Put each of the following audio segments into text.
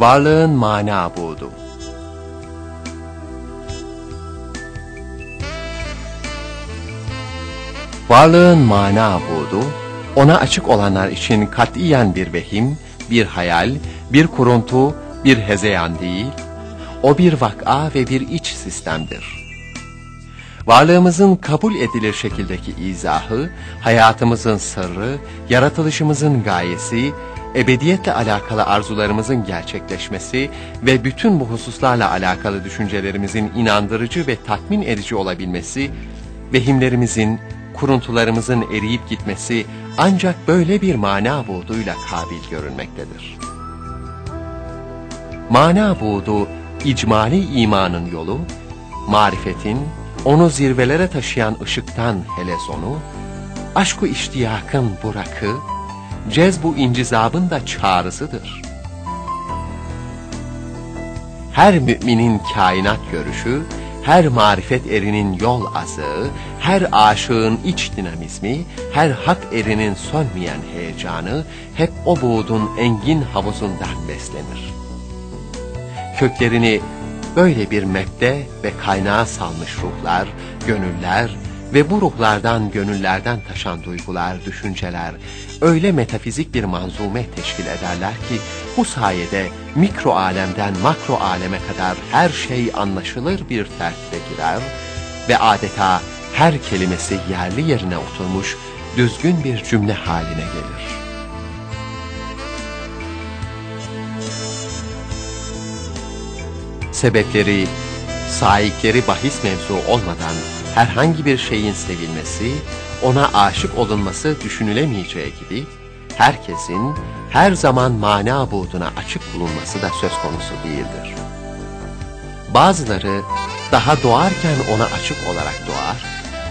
Varlığın mana buğdu. Varlığın mana buğdu, ona açık olanlar için katiyen bir vehim, bir hayal, bir kuruntu, bir hezeyan değil, o bir vak'a ve bir iç sistemdir. Varlığımızın kabul edilir şekildeki izahı, hayatımızın sırrı, yaratılışımızın gayesi, ebediyetle alakalı arzularımızın gerçekleşmesi ve bütün bu hususlarla alakalı düşüncelerimizin inandırıcı ve tatmin edici olabilmesi, vehimlerimizin, kuruntularımızın eriyip gitmesi ancak böyle bir mana buğduyla kabil görünmektedir. Mana buğdu, icmali imanın yolu, marifetin, onu zirvelere taşıyan ışıktan hele sonu, aşk-ı iştiyakın burakı, cezbu incizabın da çağrısıdır. Her müminin kainat görüşü, her marifet erinin yol azığı, her aşığın iç dinamizmi, her hak erinin sönmeyen heyecanı hep o buğdun engin havuzundan beslenir. Köklerini böyle bir mebde ve kaynağa salmış ruhlar, gönüller ve bu ruhlardan gönüllerden taşan duygular, düşünceler öyle metafizik bir manzume teşkil ederler ki bu sayede mikro alemden makro aleme kadar her şey anlaşılır bir tertle girer ve adeta her kelimesi yerli yerine oturmuş düzgün bir cümle haline gelir. Sebepleri, sahipleri bahis mevzu olmadan herhangi bir şeyin sevilmesi, ona aşık olunması düşünülemeyeceği gibi, herkesin her zaman mana buğduna açık bulunması da söz konusu değildir. Bazıları daha doğarken ona açık olarak doğar,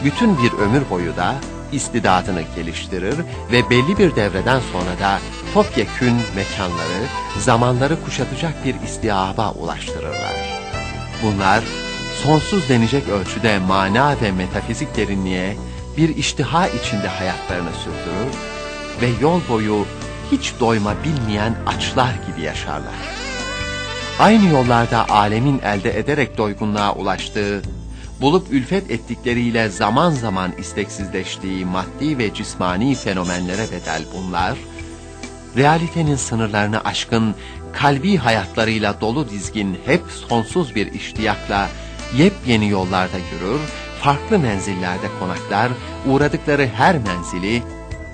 bütün bir ömür boyu da istidadını geliştirir ve belli bir devreden sonra da topyekün mekanları, zamanları kuşatacak bir istiaba ulaştırırlar. Bunlar sonsuz denecek ölçüde mana ve metafizik derinliğe bir iştiha içinde hayatlarını sürdürür ve yol boyu hiç doyma bilmeyen açlar gibi yaşarlar. Aynı yollarda alemin elde ederek doygunluğa ulaştığı, bulup ülfet ettikleriyle zaman zaman isteksizleştiği maddi ve cismani fenomenlere bedel bunlar, realitenin sınırlarını aşkın kalbi hayatlarıyla dolu dizgin hep sonsuz bir iştiyakla yepyeni yollarda yürür, farklı menzillerde konaklar, uğradıkları her menzili,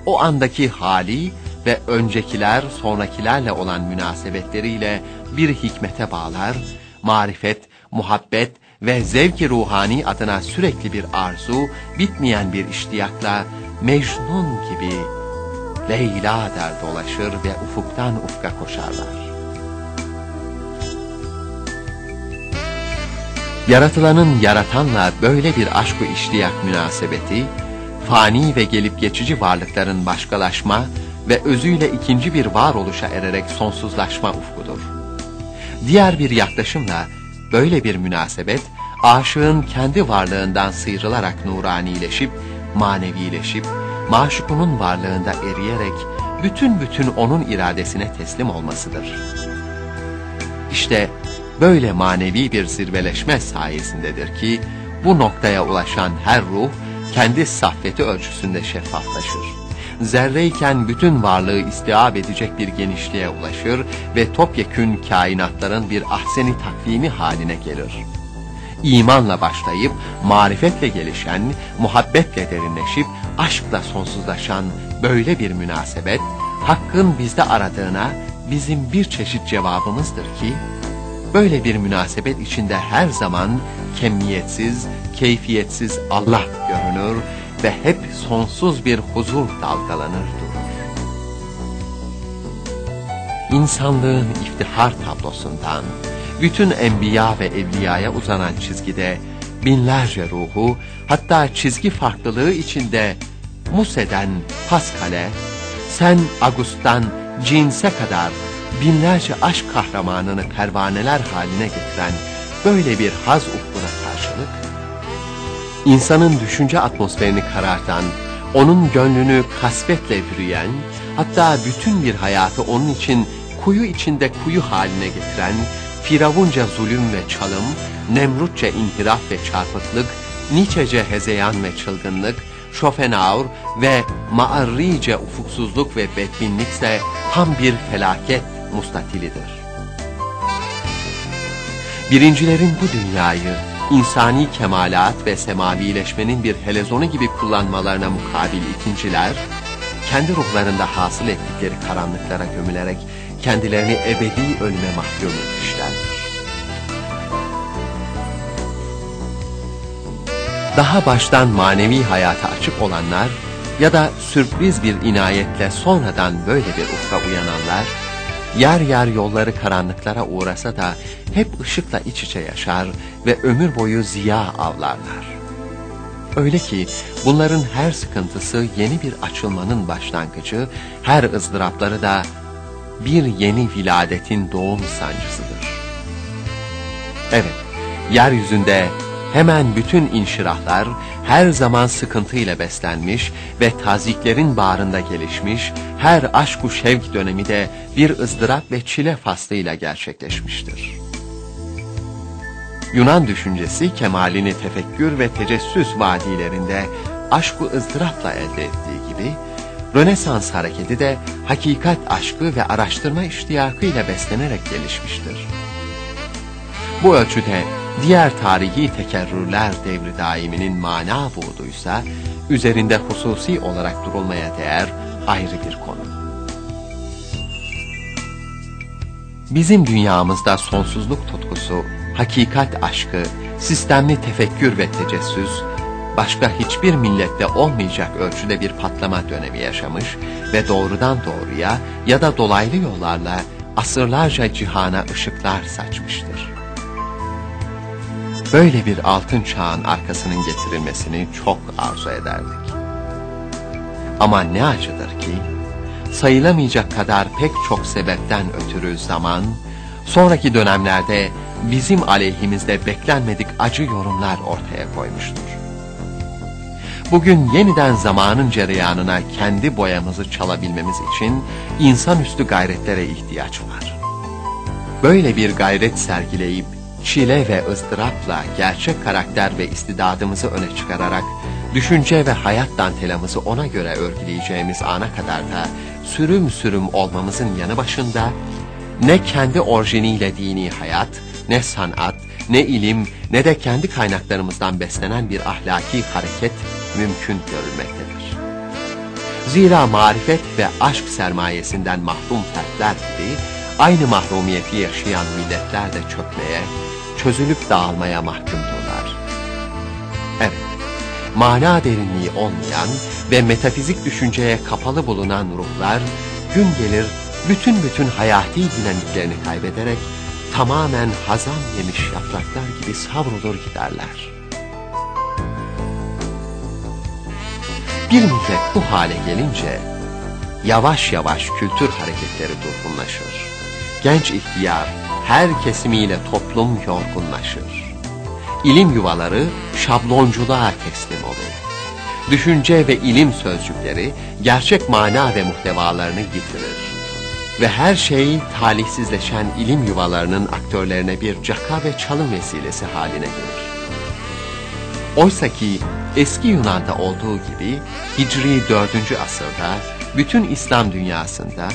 o andaki hali ve öncekiler sonrakilerle olan münasebetleriyle bir hikmete bağlar, marifet, muhabbet ve zevki ruhani adına sürekli bir arzu, bitmeyen bir iştiyakla Mecnun gibi Leyla der dolaşır ve ufuktan ufka koşarlar. Yaratılanın yaratanla böyle bir aşk-ı iştiyak münasebeti, fani ve gelip geçici varlıkların başkalaşma ve özüyle ikinci bir varoluşa ererek sonsuzlaşma ufkudur. Diğer bir yaklaşımla böyle bir münasebet, aşığın kendi varlığından sıyrılarak nuranileşip, manevileşip, maşukunun varlığında eriyerek, bütün bütün onun iradesine teslim olmasıdır. İşte böyle manevi bir zirveleşme sayesindedir ki, bu noktaya ulaşan her ruh, kendi saffeti ölçüsünde şeffaflaşır zerreyken bütün varlığı istiab edecek bir genişliğe ulaşır ve topyekün kainatların bir ahseni takvimi haline gelir. İmanla başlayıp, marifetle gelişen, muhabbetle derinleşip, aşkla sonsuzlaşan böyle bir münasebet, Hakk'ın bizde aradığına bizim bir çeşit cevabımızdır ki, böyle bir münasebet içinde her zaman kemiyetsiz, keyfiyetsiz Allah görünür ve hep sonsuz bir huzur dalgalanır durur. İnsanlığın iftihar tablosundan, bütün enbiya ve evliyaya uzanan çizgide binlerce ruhu, hatta çizgi farklılığı içinde Muse'den Pascal'e, Sen Agus'tan Cins'e kadar binlerce aşk kahramanını pervaneler haline getiren böyle bir haz ufkuna karşılık, insanın düşünce atmosferini karartan, onun gönlünü kasvetle bürüyen, hatta bütün bir hayatı onun için kuyu içinde kuyu haline getiren, Firavunca zulüm ve çalım, Nemrutça inhiraf ve çarpıklık, Nietzschece hezeyan ve çılgınlık, Schopenhauer ve Maarrice ufuksuzluk ve bedbinlikse tam bir felaket mustatilidir. Birincilerin bu dünyayı insani kemalat ve semavileşmenin bir helezonu gibi kullanmalarına mukabil ikinciler, kendi ruhlarında hasıl ettikleri karanlıklara gömülerek kendilerini ebedi ölüme mahkum etmişlerdir. Daha baştan manevi hayata açık olanlar ya da sürpriz bir inayetle sonradan böyle bir ufka uyananlar, yer yer yolları karanlıklara uğrasa da hep ışıkla iç içe yaşar ve ömür boyu ziya avlarlar. Öyle ki bunların her sıkıntısı yeni bir açılmanın başlangıcı, her ızdırapları da bir yeni viladetin doğum sancısıdır. Evet, yeryüzünde hemen bütün inşirahlar her zaman sıkıntıyla beslenmiş ve taziklerin bağrında gelişmiş, her aşk-u şevk dönemi de bir ızdırap ve çile faslıyla gerçekleşmiştir. Yunan düşüncesi kemalini tefekkür ve tecessüs vadilerinde aşk-ı ızdırapla elde ettiği gibi, Rönesans hareketi de hakikat aşkı ve araştırma iştiyakıyla beslenerek gelişmiştir. Bu ölçüde diğer tarihi tekerrürler devri daiminin mana buğduysa, üzerinde hususi olarak durulmaya değer ayrı bir konu. Bizim dünyamızda sonsuzluk tutkusu, hakikat aşkı, sistemli tefekkür ve tecessüs, başka hiçbir millette olmayacak ölçüde bir patlama dönemi yaşamış ve doğrudan doğruya ya da dolaylı yollarla asırlarca cihana ışıklar saçmıştır. Böyle bir altın çağın arkasının getirilmesini çok arzu ederdik. Ama ne acıdır ki, sayılamayacak kadar pek çok sebepten ötürü zaman, sonraki dönemlerde bizim aleyhimizde beklenmedik acı yorumlar ortaya koymuştur. Bugün yeniden zamanın cereyanına kendi boyamızı çalabilmemiz için insanüstü gayretlere ihtiyaç var. Böyle bir gayret sergileyip çile ve ızdırapla gerçek karakter ve istidadımızı öne çıkararak düşünce ve hayat dantelamızı ona göre örgüleyeceğimiz ana kadar da sürüm sürüm olmamızın yanı başında ne kendi orijiniyle dini hayat, ne sanat, ne ilim, ne de kendi kaynaklarımızdan beslenen bir ahlaki hareket mümkün görülmektedir. Zira marifet ve aşk sermayesinden mahrum fertler gibi aynı mahrumiyeti yaşayan milletler de çökmeye, çözülüp dağılmaya mahkumdurlar. Evet, mana derinliği olmayan ve metafizik düşünceye kapalı bulunan ruhlar gün gelir bütün bütün hayati dinamiklerini kaybederek tamamen hazan yemiş yapraklar gibi savrulur giderler. Bir millet bu hale gelince yavaş yavaş kültür hareketleri durgunlaşır. Genç ihtiyar her kesimiyle toplum yorgunlaşır. İlim yuvaları şablonculuğa teslim olur. Düşünce ve ilim sözcükleri gerçek mana ve muhtevalarını yitirir ve her şey talihsizleşen ilim yuvalarının aktörlerine bir caka ve çalım vesilesi haline gelir. Oysa ki eski Yunan'da olduğu gibi Hicri 4. asırda bütün İslam dünyasında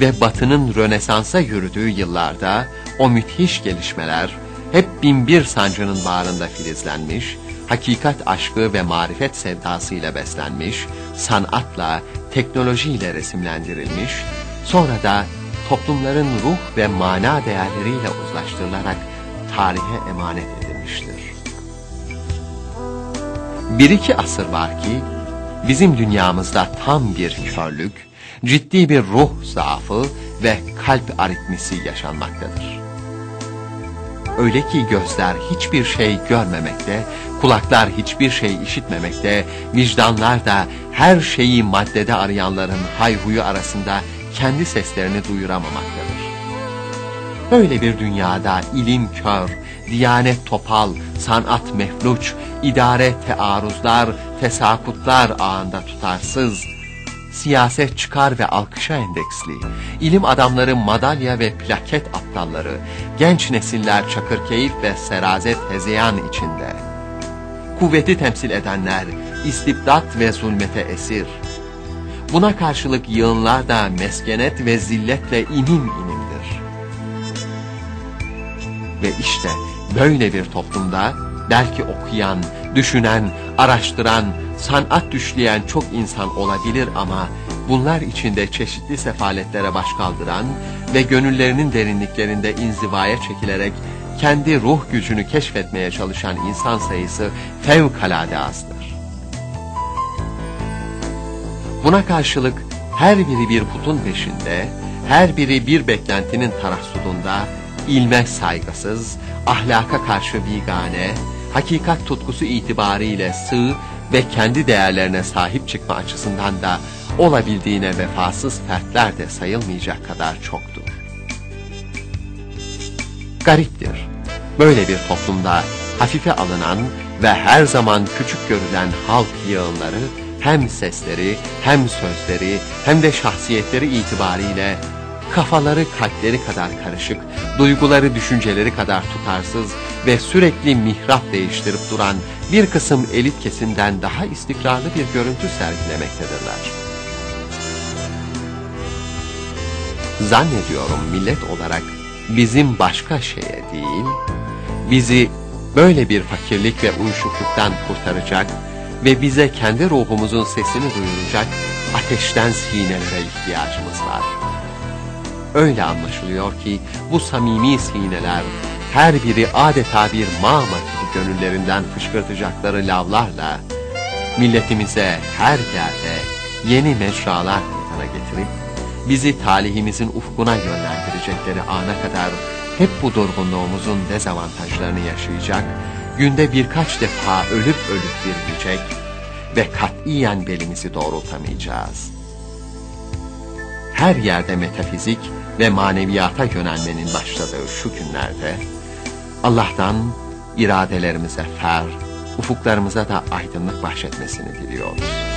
ve Batı'nın Rönesans'a yürüdüğü yıllarda o müthiş gelişmeler hep binbir sancının bağrında filizlenmiş, hakikat aşkı ve marifet sevdasıyla beslenmiş, sanatla, teknolojiyle resimlendirilmiş, sonra da toplumların ruh ve mana değerleriyle uzlaştırılarak tarihe emanet edilmiştir. Bir iki asır var ki, bizim dünyamızda tam bir körlük, ciddi bir ruh zaafı ve kalp aritmisi yaşanmaktadır. Öyle ki gözler hiçbir şey görmemekte, kulaklar hiçbir şey işitmemekte, vicdanlar da her şeyi maddede arayanların hayhuyu arasında kendi seslerini duyuramamaktadır. Böyle bir dünyada ilim kör, diyanet topal, sanat mefluç, idare tearuzlar, tesakutlar ağında tutarsız, siyaset çıkar ve alkışa endeksli, ilim adamları madalya ve plaket aptalları, genç nesiller çakır keyif ve serazet hezeyan içinde. Kuvveti temsil edenler istibdat ve zulmete esir. Buna karşılık yığınlar da meskenet ve zilletle inim inimdir. Ve işte böyle bir toplumda belki okuyan, düşünen, araştıran, sanat düşleyen çok insan olabilir ama bunlar içinde çeşitli sefaletlere baş kaldıran ve gönüllerinin derinliklerinde inzivaya çekilerek kendi ruh gücünü keşfetmeye çalışan insan sayısı fevkalade azdır. Buna karşılık her biri bir putun peşinde, her biri bir beklentinin tarassudunda, ilme saygısız, ahlaka karşı bigane, hakikat tutkusu itibariyle sığ ve kendi değerlerine sahip çıkma açısından da olabildiğine vefasız fertler de sayılmayacak kadar çoktur. Gariptir. Böyle bir toplumda hafife alınan ve her zaman küçük görülen halk yığınları hem sesleri hem sözleri hem de şahsiyetleri itibariyle kafaları kalpleri kadar karışık, duyguları düşünceleri kadar tutarsız ve sürekli mihrap değiştirip duran bir kısım elit kesimden daha istikrarlı bir görüntü sergilemektedirler. Zannediyorum millet olarak bizim başka şeye değil, bizi böyle bir fakirlik ve uyuşukluktan kurtaracak ve bize kendi ruhumuzun sesini duyuracak ateşten sinelere ihtiyacımız var. Öyle anlaşılıyor ki bu samimi sineler her biri adeta bir mağma gibi gönüllerinden fışkırtacakları lavlarla milletimize her yerde yeni mecralar meydana getirip bizi talihimizin ufkuna yönlendirecekleri ana kadar hep bu durgunluğumuzun dezavantajlarını yaşayacak, günde birkaç defa ölüp ölüp dirilecek ve katiyen belimizi doğrultamayacağız. Her yerde metafizik ve maneviyata yönelmenin başladığı şu günlerde, Allah'tan iradelerimize fer, ufuklarımıza da aydınlık bahşetmesini diliyoruz.